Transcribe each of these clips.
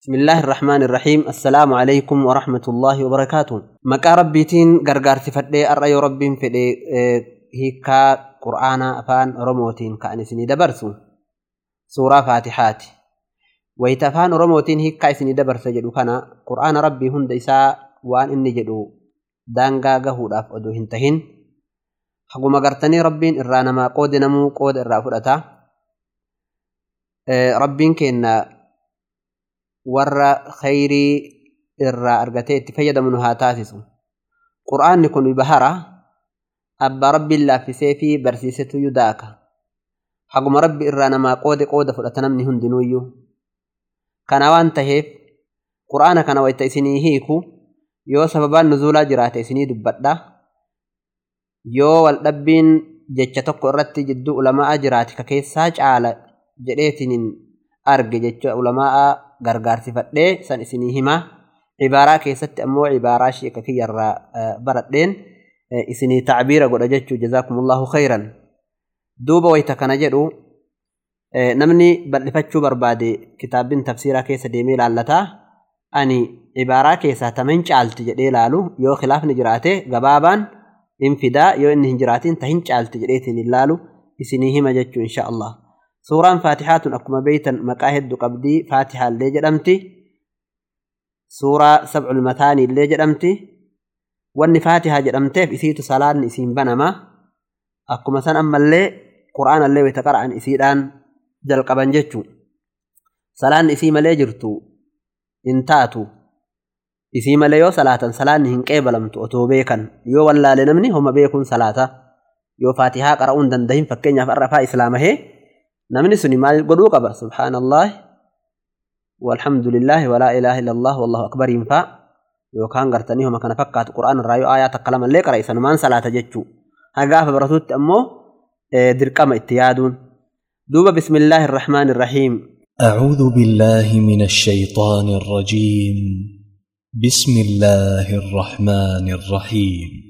بسم الله الرحمن الرحيم السلام عليكم ورحمة الله وبركاته مكا ربيتين غرغار تفدي أرأي رب فدي هيكا قرآن أفان رموتين كأن سني دبرسو سورة فاتحات ويتفان رموتين هيكا سني دبرس جدو كان قرآن ربي هند إساء وان إني جدو دانغا غهود أف أدو هنتهن حقوما غرتني ربين إرانا ما قود نمو قود إرا فرأتا ربين كينا warra khayrii irraa argatee itti fayyadamu nu haa taasisu. Qur'aanni kun bahara abbaa rabbiin laaffisee fi barsiisetu yudaaka. Haguma rabbi irraa namaa qoode qooda fudhata namni hundinuuyyuu. Kana waan taheef qur'aana kana wayta isinii hiiku yoo sababaan nuzuulaa jiraate isinii dubbadha. Yoo waldhabbiin jecha tokko irratti jidduu ulamaa jiraate ka keessaa caala jedheetiin arge jecha ulamaa gargaarsifadhee san isinii hima cibaaraa keessatti ammoo cibaaraa sheeka kiyyarraa baradheen isinii tacbiira godha jechuu jazaakumullahu khayran duuba wayta kana jedhu namni bal'ifachuu barbaade kitaabbiin tafsiiraa keessa deemee ilaallataa ani cibaaraa keessaa tamin caalti jedhee ilaalu yoo khilaafni jiraate gabaabaan in fidaa yoo inni hin jiraatin ta hin caalti jedheetiin ilaalu isinii hima jechuu insha Allah. Suuraan faatixaatun akkuma beeytan maqaa hedduu qabdii faatihaa illee jedhamti suuraa sabcul mataanii illee jedhamti wanni faatihaa jedhamteef isiitu salaanni isiin banama akkuma san ammallee qura'aana illee wayta qara'an isiidhaan jalqaban jechuu salaanni isii malee jirtu hin taatu isii malee yoo salaatan salaanni hin qeebalamtu otoo beekan yoo wallaale namni homa beekuun salaata yoo faatihaa qara'uu hin dandahin fakkeenyaaf arrafaa islaamahee نمني سني ما قدو قبا سبحان الله والحمد لله ولا إله إلا الله والله أكبر ينفع يو كان غرتني هما كان فقط قرآن الرأي آيات قلم اللي قرأي سنمان صلاة جتشو هقاف برسوت أمو درقام اتيادون دوب بسم الله الرحمن الرحيم أعوذ بالله من الشيطان الرجيم بسم الله الرحمن الرحيم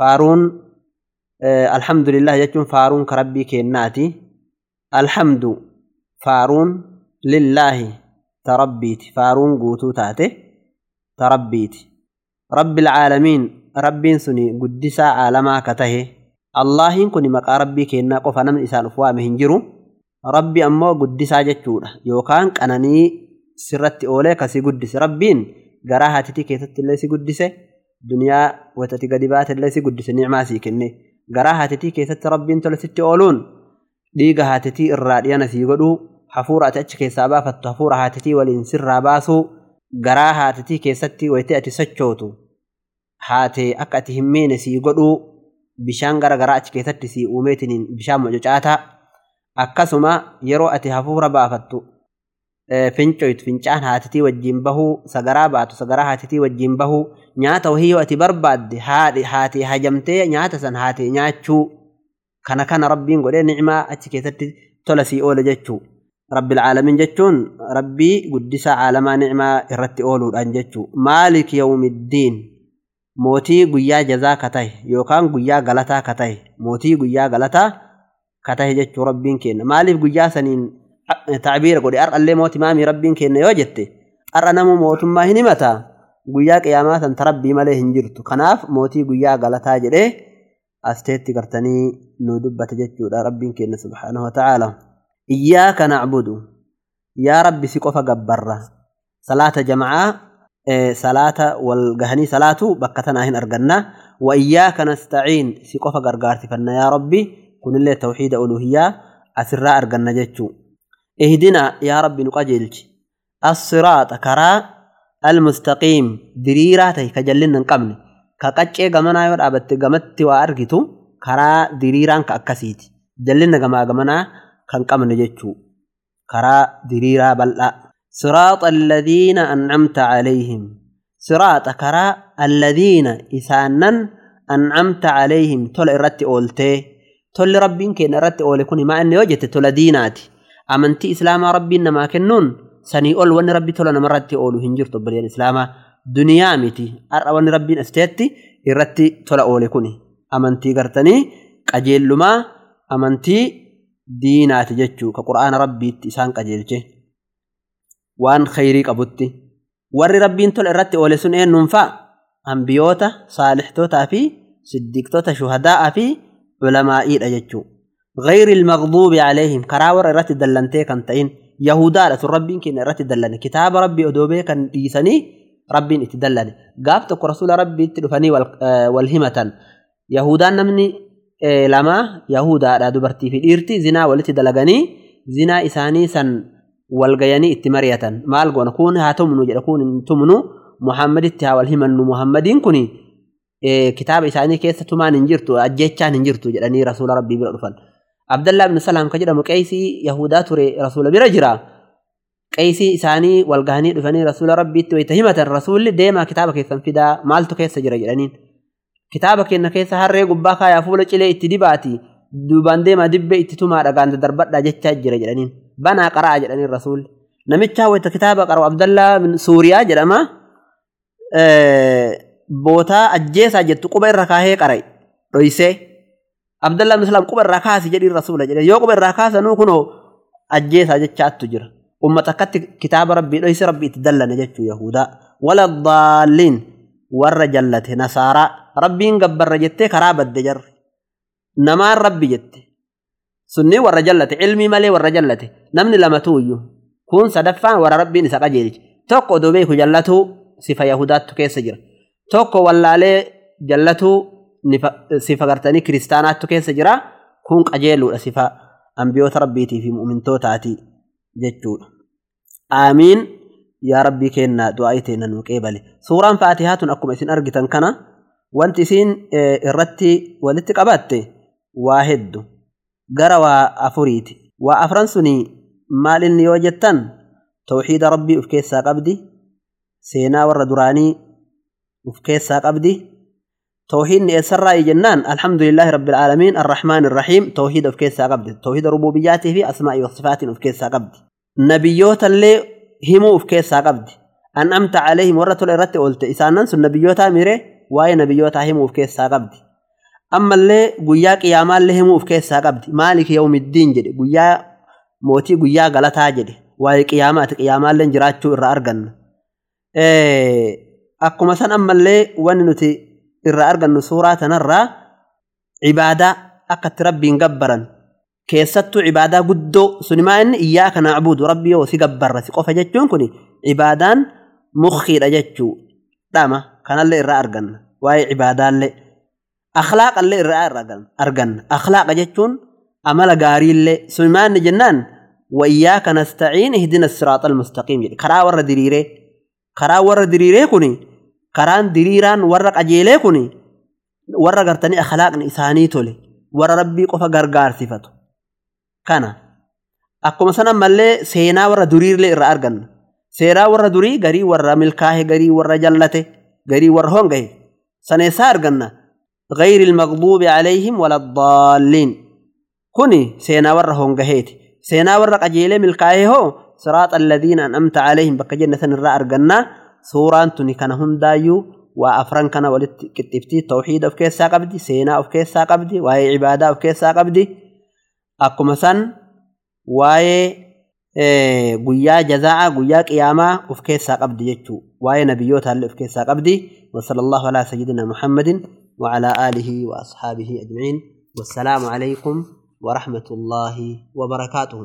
faaruun alhamdulillah jechuun faaruun ka rabbii alhamdu faaruun lillaahi ta rabbiiti. Faaruun guutuu taate ta rabbiiti. Rabbil caalamiin rabbiin suni guddisaa caalamaa ka tahe. Allaahiin kun maqaa rabbii kennaa qofa namni isaan uf waame hin jiru. Rabbi ammoo guddisaa jechuudha. Yookaan qananii sirratti oolee kasii guddise. Rabbiin garaa haatitii keessatti illee si guddise garaa haatitii keessatti rabbiin tola sitti ooluun dhiiga haatitii irraa dhiyana sii godhuu hafuura ati achi keessaa baafattu hafuura haatitii waliin sirraa baasuu garaa haatitii keessatti wayitee ati sochootu haatee akka ati hin miine sii godhuu bishaan gara garaa achi keessatti sii uumeetiniin bishaan mococaataa akkasuma yeroo ati hafuura baafattu fincoytu fincaan haatitii wajjiin bahuu sagaraa baatu sagaraa haatitii wajjiin bahuu nyaata wahii ati barbaadde haatee hajamtee nyaata san haatee nyaachuu kana kana rabbiin godhee nicmaa achi keessatti tola sii oole jechuu rabbil caalamiin jechuun rabbii guddisaa caalamaa nicmaa irratti ooluudhaan jechuu maalik yawmiddiin mootii guyyaa jazaa ka tahe yookaan guyyaa galataa ka tahe mootii guyyaa galataa ka tahe jechuu rabbiin kenna maaliif guyyaa saniin tacbiira godhe har'allee mooti maamii rabbiin kenna yoo jette har'a namu mootummaa hin himataa guyyaa qiyaamaa san ta rabbii malee hin jirtu kanaaf mootii guyyaa galataa jedhee asteetti gartanii nu dubbate jechuudha rabbiin kenna subhaanahu wata'aala iyyaaka nacbudu yaa rabbi si qofa gabbarra salaata jamacaa salaata wal gahanii salaatu bakka tanaa hin arganna wa iyyaaka nastaciin si qofa gargaarsifanna yaa rabbi kunillee tawxiida uluhiyyaa asirraa arganna jechuu ihdina yaa rabbi nu qajeelchi assiraaxa karaa almustaqiim diriiraa tahi ka jallinna hin qabne ka qaccee gamanaa yoo dhaabatte gamatti waa argitu karaa diriiraan ka akkasiiti jallinna gamaa gamanaa kan qabne jechuu karaa diriiraa bal'aa siraaxa alladhiina ancamta calayhim siraaxa karaa alladhiina isaannan ancamta calayhim tola irratti ooltee tolli rabbiin keenya irratti amantii islaamaa rabbiin namaa kennuun sanii ol wanni rabbi tola namarratti oolu hin jirtu obboleen islaamaa duniyaa miti har'a wanni rabbiin asteetti irratti tola oole kun amantii gartanii qajeellumaa amantii diinaati jechuu ka qura'aana rabbiitti isaan qajeelche waan khayrii qabutti warri rabbiin tola irratti oole sun eenyuun fa'a ambiyoota saalixtootaa fi siddiqtoota shuhadaa'aa fi culamaa'iidha jechuu غير المغضوب عليهم. كراور الرت دلنتي كان تين يهودا لتر ربين كين الرت دلن كتاب ربي أدوبي كان ديسني ربين اتدلن قابت رسول ربي تلفني والهمة. يهودا نمني لما يهودا دبرتي في إيرتي زنا ولتي دلغني. زنا إساني سن والغياني إتمرية. مال قون كون هاتمنو جلكون تمنو محمد اتها والهمن محمدين كوني. keessa tumaan hin jirtu ajjechaan hin jirtu jedhanii rasuula rabbii bira dhufan abdallaa ibn salaam ka jedhamu qeesii yahudaa ture rasuula bira jira qeesii isaanii wal gahanii dhufanii rasuula rabbiitti wayita himatan rasuulli deemaa kitaaba keessan fidaa maaltu keessa jira jedhaniin kitaaba keenya keessa harree gubbaa kaayaa fuula cilee itti dibaati duubaan deemaa dibbee itti tumaa dhagaan darbadhaa jechaa jira jedhaniin banaa qaraa jedhaniin rasuulli namichaa wayita kitaaba qaru abdallaa suuriyaa jedhama bootaa ajjeesaa jettu quba irra kaahee qaray dhoysee abdallaa ibn salaam quba irraa kaasi jedhiin rasuula jedhe yoo quba irraa kaasanuu kunoo ajjeesaa jechaattu jira ummata akkatti kitaaba rabbii dhoyse rabbii itti dallane jechuu yahudaa wala daalliin warra jallate nasaaraa rabbiin gabbarra jettee karaa badde jarre namaan rabbi jette sunni warra jallate ilmii malee warra jallate namni lamatuuyyu kun sadaffaan warra rabbiin isa qajeelche tokko odoo beeku jallatuu sifa yahudaattu keessa jira tokko wallaalee jallatuu sifa gartanii kiristaanaattu keessa jira kun qajeeluudha sifa ambiyoota rabbiitii fi mu'mintootaati jechuudha. Aamiin yaa rabbii kennaa du'aa teena nuu qeebale. Suuraan faatihaa tun akkuma isin argitan kana wanti isiin irratti walitti qabatte waa heddu gara waa afuriiti. Waa afran suni maal inni yoo jettan tawxiida rabbii of keessaa qabdi seenaa warra duraanii uf keessaa qabdi توحيد يسرى جنان. الحمد لله رب العالمين. الرحمن الرحيم. توحيد في كيسا قبد توحيد ربوبياته في أسماء وصفاته في كيسا قبد نبيوت اللي همو في كيسا قبد أنعمت عليهم ورة الرت قلت. إسانا سن نبيوتا ميري. واي نبيوتا همو في كيسا قبد أما اللي قيا قياما اللي همو في كيسا قبد مالك يوم الدين جدي. قيا موتي قيا غلطا جدي. واي قيامات قياما اللي نجراتشو إرى أرغن. إيه. أما اللي وننتي irraa argannu suuraa kanarraa cibaadaa akka rabbiin gabbaran. Keessattuu cibaadaa guddoo sunimaa inni iyyaa kana abudu rabbi yoo si gabbarra si qofa jechuun kun cibaadaan mukhiidha jechuu dhama kanallee irraa arganna waa'ee cibaadaallee. Akhlaaqallee irraa arganna. Akhlaaqa jechuun amala gaariillee. Sunimaa inni jennaan wayyaa kana staciin ihdina siraaxa almustaqiim jedhe karaa warra diriiree. Karaa warra diriiree kuni karaan diriiraan warra qajeelee kun warra gartanii akhlaaqni isaanii tole warra rabbii qofa gargaarsifatu kana akkuma sana mallee seenaa warra duriirlee irraa arganna seenaa warra durii garii warra milkaahe garii warra jallate garii warra hongahe saneessaa arganna غير المغضوب عليهم ولا الضالين كوني سينا ور هونغهيتي سينا ور قجيله ملكايه هو صراط الذين انعمت عليهم بك جنة الرا ارغنا suuraan tuni kana hundaayyuu waa afran kana walitti qixxiftii tawxiida of keessaa qabdi seenaa of keessaa qabdi waa'ee cibaadaa of keessaa qabdi akkuma san waa'ee guyyaa jazaa'a guyyaa qiyaamaa of keessaa qabdi jechuu waa'ee nabiyyootallee of keessaa qabdi وصلى الله على سيدنا محمد وعلى آله وأصحابه أجمعين والسلام عليكم ورحمة الله وبركاته